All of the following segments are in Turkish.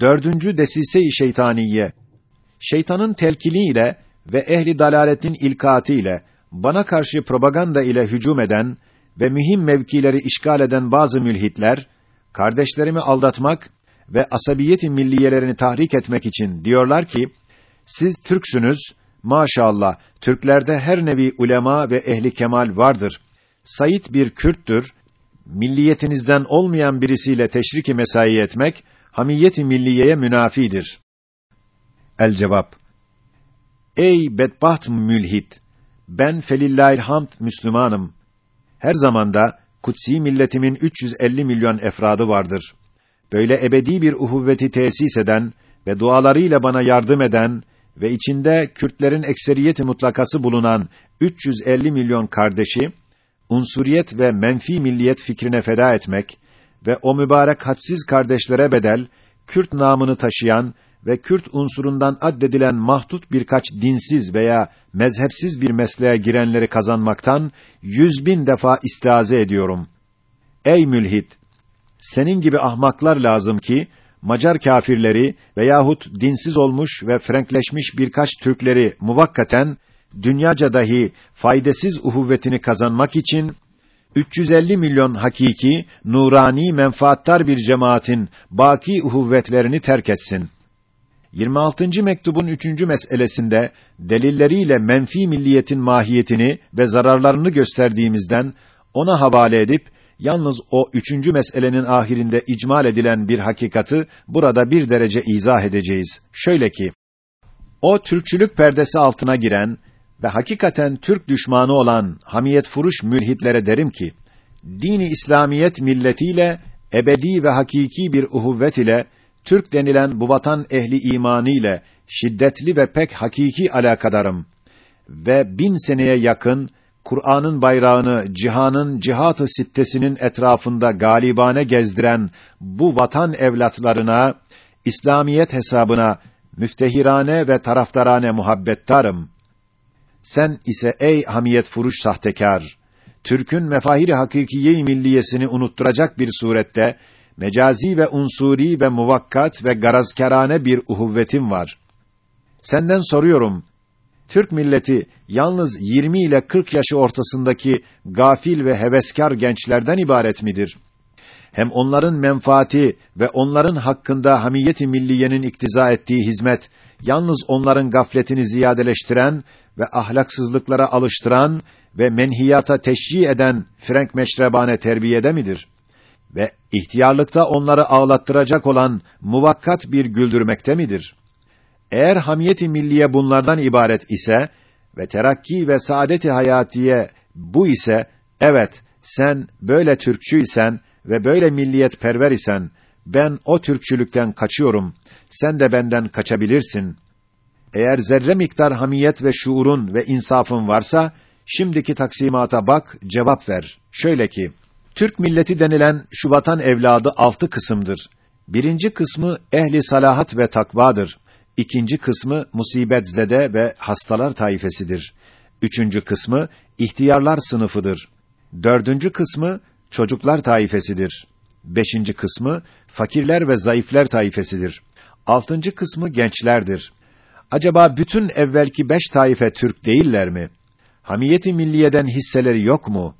Dördüncü desise-i şeytaniye. Şeytanın telkiniyle ve ehli dalaletin ilkati ile bana karşı propaganda ile hücum eden ve mühim mevkileri işgal eden bazı mülhitler kardeşlerimi aldatmak ve asabiyeti milliyelerini tahrik etmek için diyorlar ki siz Türksünüz maşallah Türklerde her nevi ulema ve ehli kemal vardır. Said bir Kürttür. Milliyetinizden olmayan birisiyle teşriki mesai etmek hamiyeti milliyeye münafidir. El cevap Ey bedbaht mülhit! Ben felillahil hamd Müslümanım. Her zamanda kutsi milletimin 350 milyon efradı vardır. Böyle ebedi bir uhuvveti tesis eden ve dualarıyla bana yardım eden ve içinde Kürtlerin ekseriyeti mutlakası bulunan 350 milyon kardeşi unsuriyet ve menfi milliyet fikrine feda etmek ve o mübarek hadsiz kardeşlere bedel Kürt namını taşıyan ve Kürt unsurundan addedilen mahdut birkaç dinsiz veya mezhepsiz bir mesleğe girenleri kazanmaktan yüz bin defa istiaze ediyorum. Ey mülhit! Senin gibi ahmaklar lazım ki, Macar kâfirleri veyahut dinsiz olmuş ve frenkleşmiş birkaç Türkleri muvakkaten, dünyaca dahi faydasız uhuvvetini kazanmak için, 350 milyon hakiki, nurani, menfaattar bir cemaatin baki uhuvvetlerini terk etsin. 26. mektubun üçüncü meselesinde delilleriyle menfi milliyetin mahiyetini ve zararlarını gösterdiğimizden ona havale edip yalnız o üçüncü meselenin ahirinde icmal edilen bir hakikati burada bir derece izah edeceğiz. Şöyle ki o Türkçülük perdesi altına giren ve hakikaten Türk düşmanı olan hamiyet furuş mülhitlere derim ki dini İslamiyet milletiyle ebedi ve hakiki bir uhuvvet ile Türk denilen bu vatan ehli imanı ile şiddetli ve pek hakiki alakadarım ve bin seneye yakın Kur'an'ın bayrağını cihanın cihat-ı sittesinin etrafında galibane gezdiren bu vatan evlatlarına İslamiyet hesabına müftehirane ve taraftarane muhabbettarım. Sen ise ey hamiyet furuş sahtekar, Türk'ün mefahiri hakikiye milliyesini unutturacak bir surette mecazi ve unsuri ve muvakkat ve garazkerane bir uhuvvetim var. Senden soruyorum. Türk milleti yalnız 20 ile 40 yaşı ortasındaki gafil ve heveskar gençlerden ibaret midir? Hem onların menfaati ve onların hakkında hamiyeti milliyenin iktiza ettiği hizmet yalnız onların gafletini ziyadeleştiren ve ahlaksızlıklara alıştıran ve menhiyata teşcih eden frenk meşrebane terbiyede midir? Ve ihtiyarlıkta onları ağlattıracak olan muvakkat bir güldürmekte midir? Eğer hamiyeti milliye bunlardan ibaret ise ve terakki ve saadeti hayatiye bu ise evet sen böyle Türkçü isen ve böyle milliyet perver isen ben o Türkçülükten kaçıyorum. Sen de benden kaçabilirsin. Eğer zerre miktar hamiyet ve şuurun ve insafın varsa şimdiki taksimata bak, cevap ver. Şöyle ki Türk milleti denilen şu vatan evladı altı kısımdır. Birinci kısmı ehli salahat ve takvadır. İkinci kısmı musibet zede ve hastalar taifesidir. Üçüncü kısmı ihtiyarlar sınıfıdır. Dördüncü kısmı çocuklar taifesidir. Beşinci kısmı fakirler ve zayıfler taifesidir. Altıncı kısmı gençlerdir. Acaba bütün evvelki beş taife Türk değiller mi? Hamiyeti milliyeden hisseleri yok mu?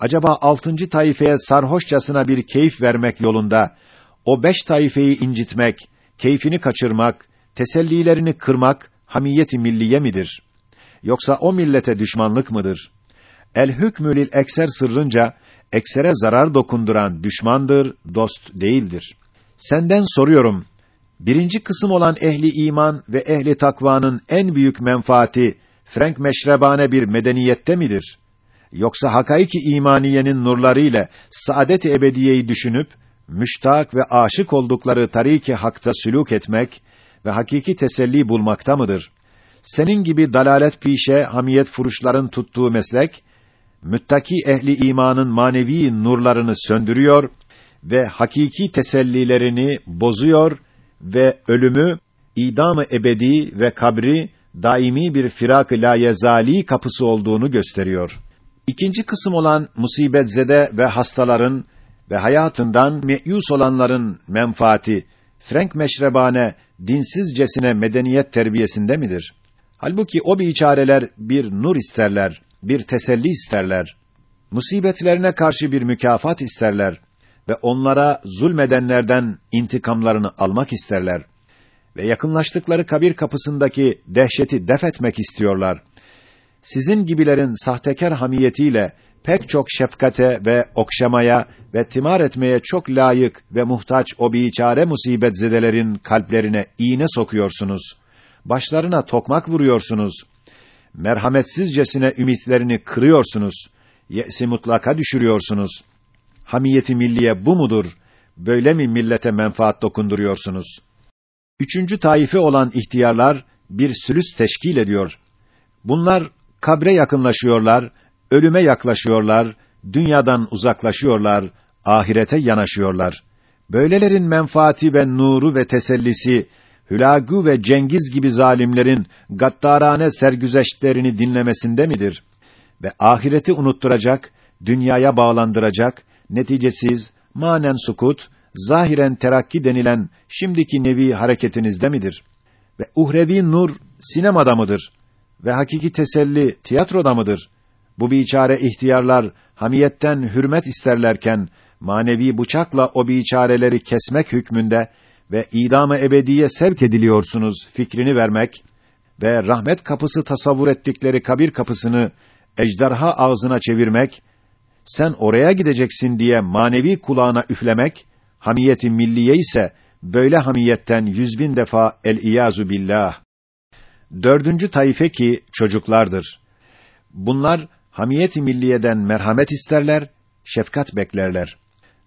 Acaba altıncı taifeye sarhoşçasına bir keyif vermek yolunda, o beş taifeyi incitmek, keyfini kaçırmak, tesellilerini kırmak, hamiyeti milliye midir? Yoksa o millete düşmanlık mıdır? El hükmülil ekser sırrınca, eksere zarar dokunduran düşmandır, dost değildir. Senden soruyorum, birinci kısım olan ehli iman ve ehli takvanın en büyük menfaati, Frank meşrebane bir medeniyette midir? Yoksa hakaiki imaniyenin nurları ile saadet-i ebediyeyi düşünüp müştak ve aşık oldukları tariki hakta sülûk etmek ve hakiki teselli bulmakta mıdır? Senin gibi dalalet pişe hamiyet furuşların tuttuğu meslek müttaki ehli imanın manevi nurlarını söndürüyor ve hakiki tesellilerini bozuyor ve ölümü idamı ebedi ve kabri daimi bir firak-ı layezali kapısı olduğunu gösteriyor. İkinci kısım olan musibetzede ve hastaların ve hayatından meyus olanların menfaati Frank meşrebane, dinsizcesine medeniyet terbiyesinde midir? Halbuki o biçareler bir nur isterler, bir teselli isterler. Musibetlerine karşı bir mükafat isterler ve onlara zulmedenlerden intikamlarını almak isterler ve yakınlaştıkları kabir kapısındaki dehşeti def etmek istiyorlar. Sizin gibilerin sahtekar hamiyetiyle pek çok şefkate ve okşamaya ve timar etmeye çok layık ve muhtaç o biçare musibetzedelerin kalplerine iğne sokuyorsunuz. Başlarına tokmak vuruyorsunuz. Merhametsizcesine ümitlerini kırıyorsunuz. Ye'si mutlaka düşürüyorsunuz. Hamiyeti milliye bu mudur? Böyle mi millete menfaat dokunduruyorsunuz? Üçüncü taife olan ihtiyarlar bir sülüs teşkil ediyor. Bunlar kabre yakınlaşıyorlar, ölüme yaklaşıyorlar, dünyadan uzaklaşıyorlar, ahirete yanaşıyorlar. Böylelerin menfaati ve nuru ve tesellisi, Hülagü ve Cengiz gibi zalimlerin gaddarane sergüzeştlerini dinlemesinde midir? Ve ahireti unutturacak, dünyaya bağlandıracak, neticesiz, manen sukut, zahiren terakki denilen şimdiki nevi hareketinizde midir? Ve uhrevi nur sinemada mıdır? Ve hakiki teselli tiyatroda mıdır? Bu biçare ihtiyarlar hamiyetten hürmet isterlerken manevi bıçakla o biçareleri kesmek hükmünde ve idama ebediye sevk ediliyorsunuz fikrini vermek ve rahmet kapısı tasavvur ettikleri kabir kapısını ejderha ağzına çevirmek, sen oraya gideceksin diye manevi kulağına üflemek, hamiyeti milliye ise böyle hamiyetten yüz bin defa el iyazu billah. Dördüncü taife ki çocuklardır. Bunlar hamiyeti milliyeden merhamet isterler, şefkat beklerler.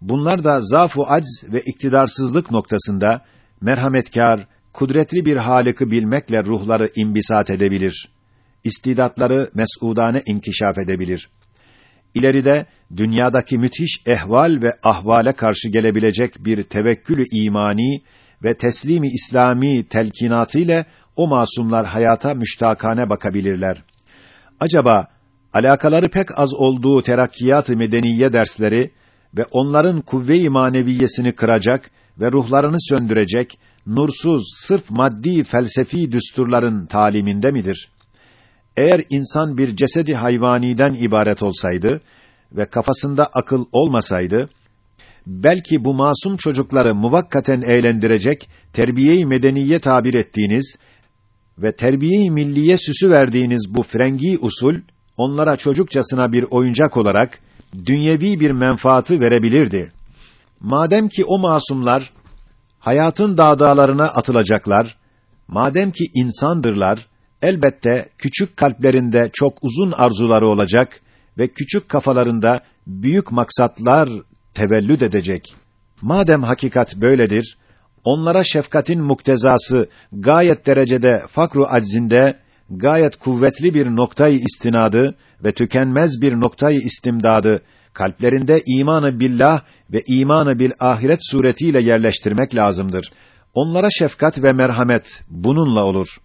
Bunlar da zafu acz ve iktidarsızlık noktasında merhametkar, kudretli bir halıkı bilmekle ruhları imbisat edebilir. İstidatları mes'udane inkişaf edebilir. İleride dünyadaki müthiş ehval ve ahvale karşı gelebilecek bir tevekkülü imani ve teslimi İslami telkinatı ile o masumlar hayata müştakane bakabilirler. Acaba alakaları pek az olduğu terakkiyat-ı medeniye dersleri ve onların kuvve-i maneviyesini kıracak ve ruhlarını söndürecek nursuz, sırf maddi felsefi düsturların taliminde midir? Eğer insan bir cesedi hayvaniden ibaret olsaydı ve kafasında akıl olmasaydı, belki bu masum çocukları muvakkaten eğlendirecek, terbiye-i medeniye tabir ettiğiniz ve terbiye-i milliye süsü verdiğiniz bu frengi usul, onlara çocukçasına bir oyuncak olarak, dünyevi bir menfaatı verebilirdi. Madem ki o masumlar, hayatın dağdağlarına atılacaklar, madem ki insandırlar, elbette küçük kalplerinde çok uzun arzuları olacak ve küçük kafalarında büyük maksatlar tevellüd edecek. Madem hakikat böyledir, onlara şefkatin muktezası gayet derecede fakru aczinde, gayet kuvvetli bir noktayı istinadı ve tükenmez bir noktayı istimdadı kalplerinde imanı billah ve imanı bil ahiret suretiyle yerleştirmek lazımdır. Onlara şefkat ve merhamet bununla olur.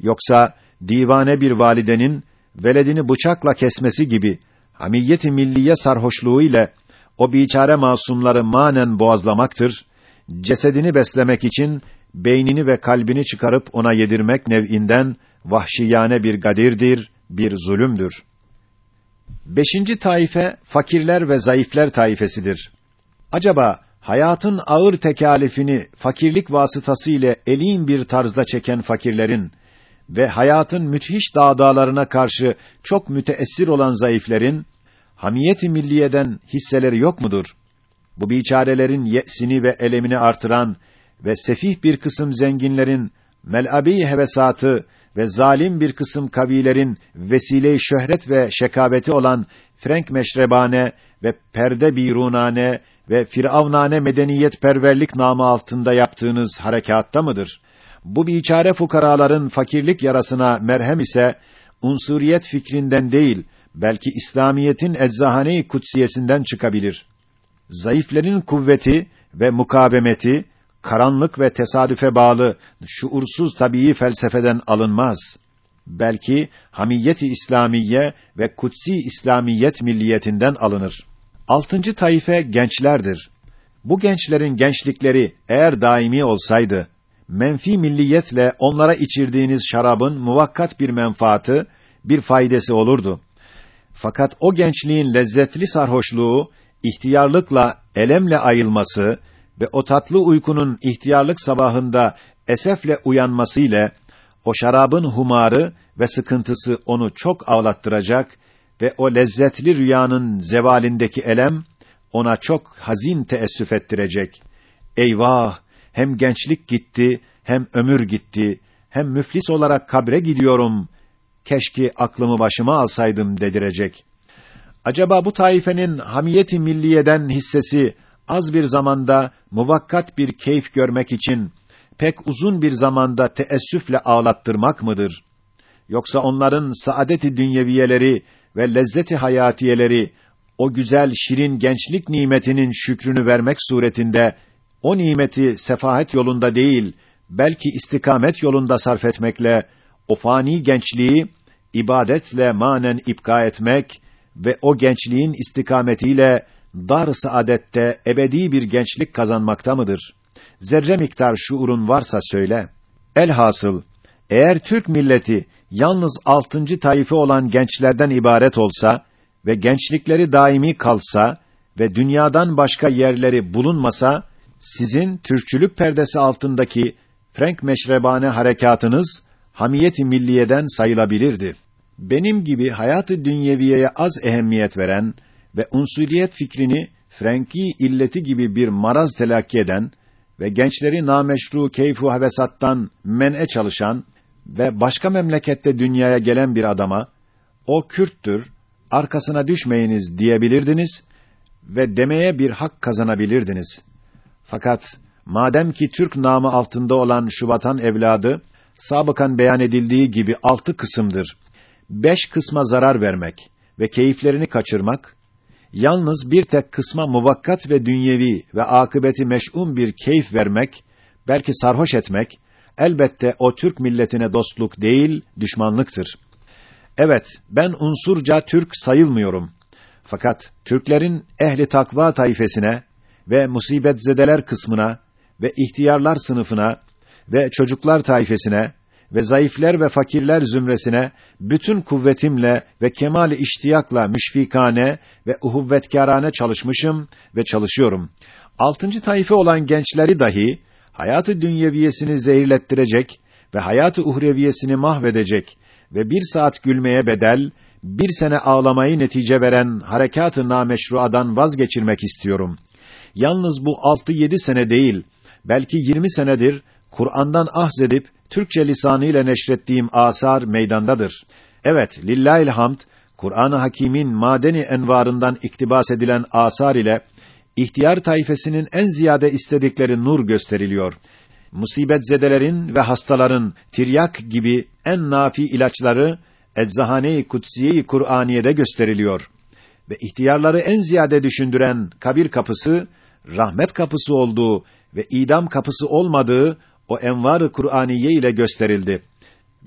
Yoksa divane bir validenin veledini bıçakla kesmesi gibi hamiyeti milliye sarhoşluğu ile o biçare masumları manen boğazlamaktır. Cesedini beslemek için beynini ve kalbini çıkarıp ona yedirmek nev'inden vahşiyane bir gadirdir, bir zulümdür. Beşinci taife fakirler ve zayıfler taifesidir. Acaba hayatın ağır tekalifini fakirlik vasıtası ile elin bir tarzda çeken fakirlerin ve hayatın müthiş dağdağlarına karşı çok müteessir olan zayıflerin hamiyeti milliyeden hisseleri yok mudur? Bu biçarelerin yesini ve elemini artıran ve sefih bir kısım zenginlerin mel'abi hevesatı ve zalim bir kısım kabilerin vesile şöhret ve şekabeti olan Frank meşrebane ve perde birunane ve firavnane medeniyet perverlik namı altında yaptığınız harekatta mıdır? Bu biçare fukaraların fakirlik yarasına merhem ise unsuriyet fikrinden değil, belki İslamiyetin eczahane-i kutsiyesinden çıkabilir. Zayıflerin kuvveti ve mukabemeti karanlık ve tesadüfe bağlı şuursuz tabii felsefeden alınmaz. Belki hamiyeti İslamiye ve kutsi İslamiyet milliyetinden alınır. Altıncı taife gençlerdir. Bu gençlerin gençlikleri eğer daimi olsaydı, menfi milliyetle onlara içirdiğiniz şarabın muvakkat bir menfaatı, bir faydası olurdu. Fakat o gençliğin lezzetli sarhoşluğu, ihtiyarlıkla, elemle ayılması ve o tatlı uykunun ihtiyarlık sabahında esefle uyanması ile o şarabın humarı ve sıkıntısı onu çok ağlattıracak ve o lezzetli rüyanın zevalindeki elem ona çok hazin teessüf ettirecek. Eyvah! Hem gençlik gitti, hem ömür gitti, hem müflis olarak kabre gidiyorum. Keşke aklımı başıma alsaydım dedirecek. Acaba bu taifenin hamiyeti milliyeden hissesi az bir zamanda muvakkat bir keyif görmek için pek uzun bir zamanda teessüfle ağlattırmak mıdır? Yoksa onların saadeti dünyeviyeleri ve lezzeti hayatiyeleri o güzel şirin gençlik nimetinin şükrünü vermek suretinde o nimeti sefahet yolunda değil belki istikamet yolunda sarf etmekle o fani gençliği ibadetle manen ipka etmek ve o gençliğin istikametiyle dar saadette ebedi bir gençlik kazanmakta mıdır? Zerre miktar şuurun varsa söyle. Elhasıl eğer Türk milleti yalnız altıncı taife olan gençlerden ibaret olsa ve gençlikleri daimi kalsa ve dünyadan başka yerleri bulunmasa sizin Türkçülük perdesi altındaki Frank meşrebane harekatınız hamiyeti milliyeden sayılabilirdi. Benim gibi hayatı dünyeviyeye az ehemmiyet veren ve unsuriyet fikrini Frenki illeti gibi bir maraz telakki eden ve gençleri nameşru keyfu hevesattan men'e çalışan ve başka memlekette dünyaya gelen bir adama o Kürttür, arkasına düşmeyiniz diyebilirdiniz ve demeye bir hak kazanabilirdiniz. Fakat madem ki Türk namı altında olan şu vatan evladı sabıkan beyan edildiği gibi altı kısımdır. Beş kısma zarar vermek ve keyiflerini kaçırmak, yalnız bir tek kısma muvakkat ve dünyevi ve akıbeti meş'um bir keyif vermek, belki sarhoş etmek, elbette o Türk milletine dostluk değil, düşmanlıktır. Evet, ben unsurca Türk sayılmıyorum. Fakat Türklerin ehli takva taifesine ve musibetzedeler kısmına ve ihtiyarlar sınıfına ve çocuklar taifesine ve zayıfler ve fakirler zümresine bütün kuvvetimle ve kemali iştiyakla müşfikane ve uhuvvetkârane çalışmışım ve çalışıyorum. Altıncı taife olan gençleri dahi hayatı dünyeviyesini zehirlettirecek ve hayatı uhreviyesini mahvedecek ve bir saat gülmeye bedel, bir sene ağlamayı netice veren harekat-ı nameşruadan vazgeçirmek istiyorum. Yalnız bu altı yedi sene değil, belki yirmi senedir Kur'an'dan ahzedip Türkçe lisanı neşrettiğim asar meydandadır. Evet, lillahil hamd, Kur'an-ı Hakîm'in madeni envarından iktibas edilen asar ile ihtiyar tayfesinin en ziyade istedikleri nur gösteriliyor. Musibet zedelerin ve hastaların tiryak gibi en nafi ilaçları Eczahane-i Kutsiye-i Kur'aniye'de gösteriliyor. Ve ihtiyarları en ziyade düşündüren kabir kapısı, rahmet kapısı olduğu ve idam kapısı olmadığı o envar-ı Kur'aniye ile gösterildi.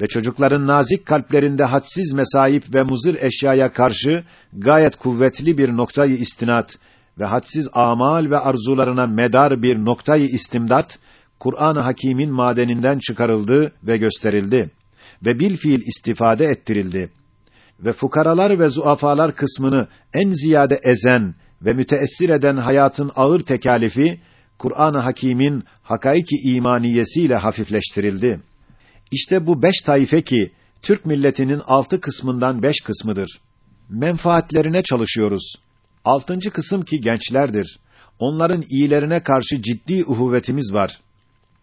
Ve çocukların nazik kalplerinde hadsiz mesaip ve muzır eşyaya karşı gayet kuvvetli bir noktayı istinat ve hadsiz amal ve arzularına medar bir noktayı istimdat, Kur'an-ı Hakîm'in madeninden çıkarıldı ve gösterildi ve bil fiil istifade ettirildi. Ve fukaralar ve zuafalar kısmını en ziyade ezen ve müteessir eden hayatın ağır tekalifi Kur'an-ı Hakîm'in hakaiki imaniyesiyle hafifleştirildi. İşte bu beş taife ki Türk milletinin altı kısmından beş kısmıdır. Menfaatlerine çalışıyoruz. Altıncı kısım ki gençlerdir. Onların iyilerine karşı ciddi uhuvvetimiz var.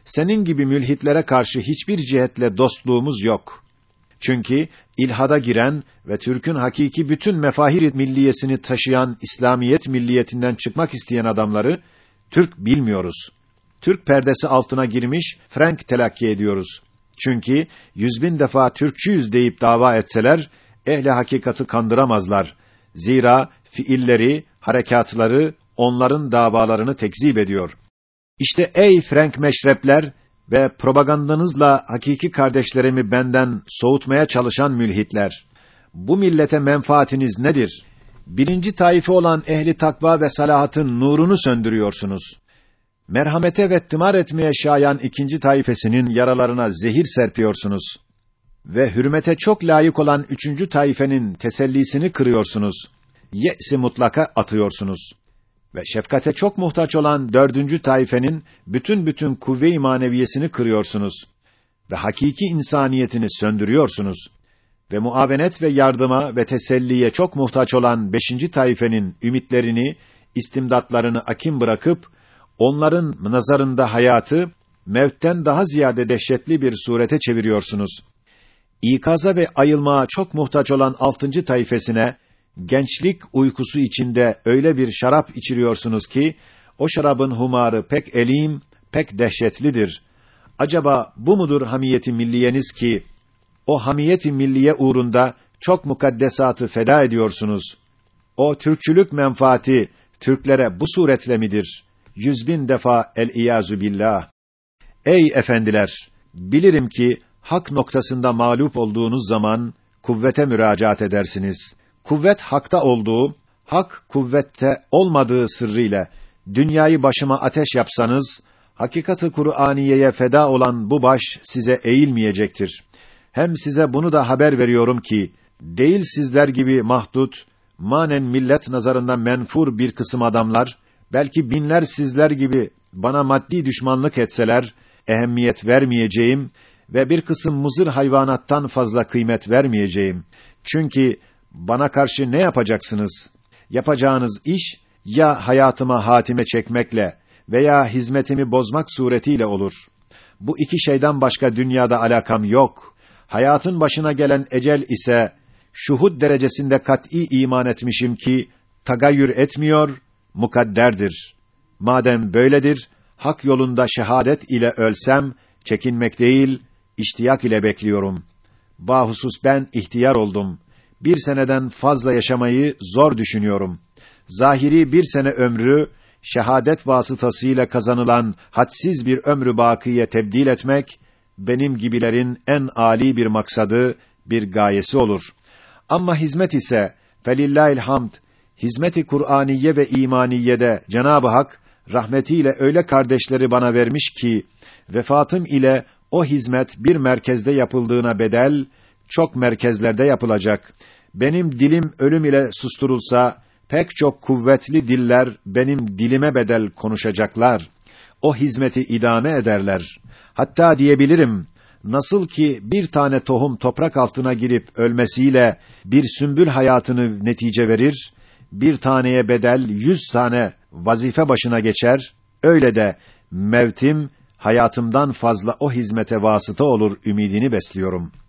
Senin gibi mülhitlere karşı hiçbir cihetle dostluğumuz yok. Çünkü ilhada giren ve Türk'ün hakiki bütün mefahir milliyesini taşıyan İslamiyet milliyetinden çıkmak isteyen adamları Türk bilmiyoruz. Türk perdesi altına girmiş Frank telakki ediyoruz. Çünkü yüz bin defa Türkçüyüz deyip dava etseler ehli hakikati kandıramazlar. Zira fiilleri, harekatları onların davalarını tekzip ediyor. İşte ey Frank meşrepler ve propagandanızla hakiki kardeşlerimi benden soğutmaya çalışan mülhitler. Bu millete menfaatiniz nedir? Birinci taife olan ehli takva ve salahatın nurunu söndürüyorsunuz. merhamete ve tımar etmeye şayan ikinci taifesinin yaralarına zehir serpiyorsunuz. Ve hürmete çok layık olan üçüncü taifenin tesellisini kırıyorsunuz. Ye'si mutlaka atıyorsunuz. Ve şefkate çok muhtaç olan dördüncü taifenin bütün bütün kuvve-i maneviyesini kırıyorsunuz. Ve hakiki insaniyetini söndürüyorsunuz. Ve muavenet ve yardıma ve teselliye çok muhtaç olan beşinci taifenin ümitlerini, istimdatlarını akim bırakıp, onların nazarında hayatı, mevtten daha ziyade dehşetli bir surete çeviriyorsunuz. İkaza ve ayılmaya çok muhtaç olan altıncı taifesine, gençlik uykusu içinde öyle bir şarap içiriyorsunuz ki, o şarabın humarı pek elim, pek dehşetlidir. Acaba bu mudur hamiyeti milliyeniz ki, o hamiyeti milliye uğrunda çok mukaddesatı feda ediyorsunuz. O Türkçülük menfaati Türklere bu suretle midir? Yüz bin defa el iyazu billah. Ey efendiler, bilirim ki hak noktasında mağlup olduğunuz zaman kuvvete müracaat edersiniz. Kuvvet hakta olduğu, hak kuvvette olmadığı sırrıyla dünyayı başıma ateş yapsanız, hakikati Kur'aniyeye feda olan bu baş size eğilmeyecektir. Hem size bunu da haber veriyorum ki, değil sizler gibi mahdut, manen millet nazarında menfur bir kısım adamlar, belki binler sizler gibi bana maddi düşmanlık etseler, ehemmiyet vermeyeceğim ve bir kısım muzır hayvanattan fazla kıymet vermeyeceğim. Çünkü bana karşı ne yapacaksınız? Yapacağınız iş, ya hayatıma hatime çekmekle veya hizmetimi bozmak suretiyle olur. Bu iki şeyden başka dünyada alakam yok. Hayatın başına gelen ecel ise şuhud derecesinde kat'î iman etmişim ki tagayyür etmiyor, mukadderdir. Madem böyledir, hak yolunda şehadet ile ölsem çekinmek değil, iştiyak ile bekliyorum. Bahusus ben ihtiyar oldum. Bir seneden fazla yaşamayı zor düşünüyorum. Zahiri bir sene ömrü şehadet vasıtasıyla kazanılan hadsiz bir ömrü bakiye tebdil etmek benim gibilerin en âli bir maksadı, bir gayesi olur. Ama hizmet ise felillahil hamd hizmeti Kur'aniye ve imaniyede Cenab-ı Hak rahmetiyle öyle kardeşleri bana vermiş ki vefatım ile o hizmet bir merkezde yapıldığına bedel çok merkezlerde yapılacak. Benim dilim ölüm ile susturulsa pek çok kuvvetli diller benim dilime bedel konuşacaklar. O hizmeti idame ederler. Hatta diyebilirim nasıl ki bir tane tohum toprak altına girip ölmesiyle bir sümbül hayatını netice verir, bir taneye bedel yüz tane vazife başına geçer, öyle de mevtim hayatımdan fazla o hizmete vasıta olur ümidini besliyorum.''